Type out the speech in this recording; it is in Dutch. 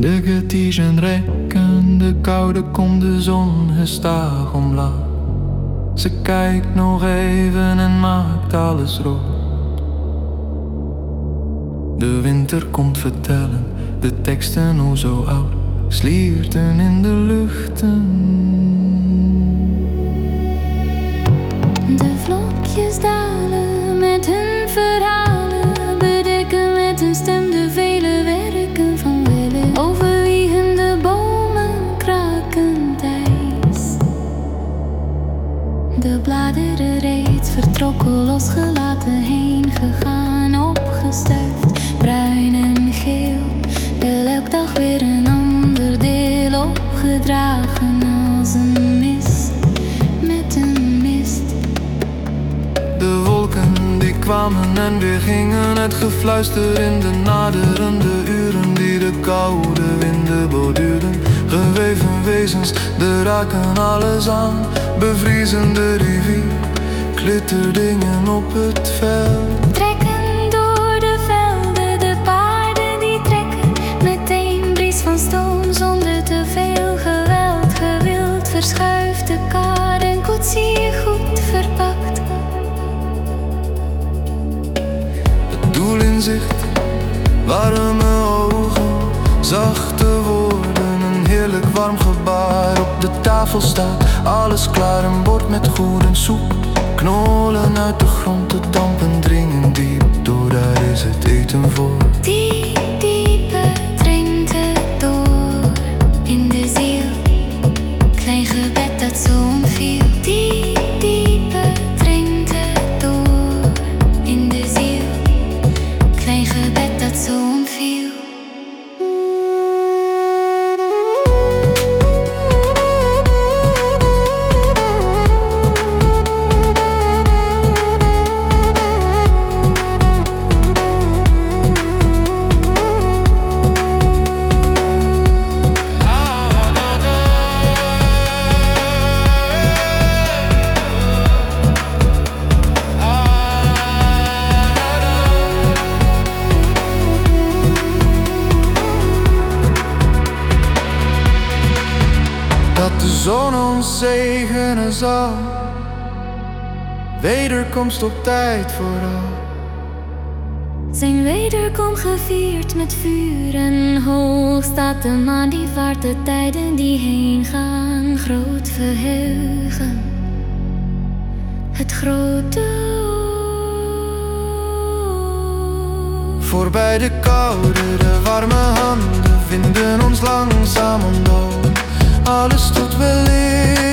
De getiezen rekken de koude, komt de zon gestaag omlaag. Ze kijkt nog even en maakt alles rood. De winter komt vertellen, de teksten hoe zo oud. Slierten in de lucht De bladeren reeds vertrokken, losgelaten, heen gegaan, opgestuifd, bruin en geel. Elke dag weer een ander deel opgedragen als een mist, met een mist. De wolken die kwamen en weer gingen, het gefluister in de naderende uren die de koude winden borduurden. Geweven wezens, de raken alles aan, bevriezende rivier, klitterdingen op het veld. Tafel alles klaar, een bord met goede soep. Knolen uit de grond, de dampen dringen diep door, daar is het eten voor. Die diepe de zon ons zegenen zal, wederkomst op tijd vooral. Zijn wederkom gevierd met vuur en hoog staat de maan die vaart de tijden die heen gaan groot verheugen. Het grote oog. Voorbij de koude, de warme handen vinden ons langzaam omhoog. Alles tut mir leid.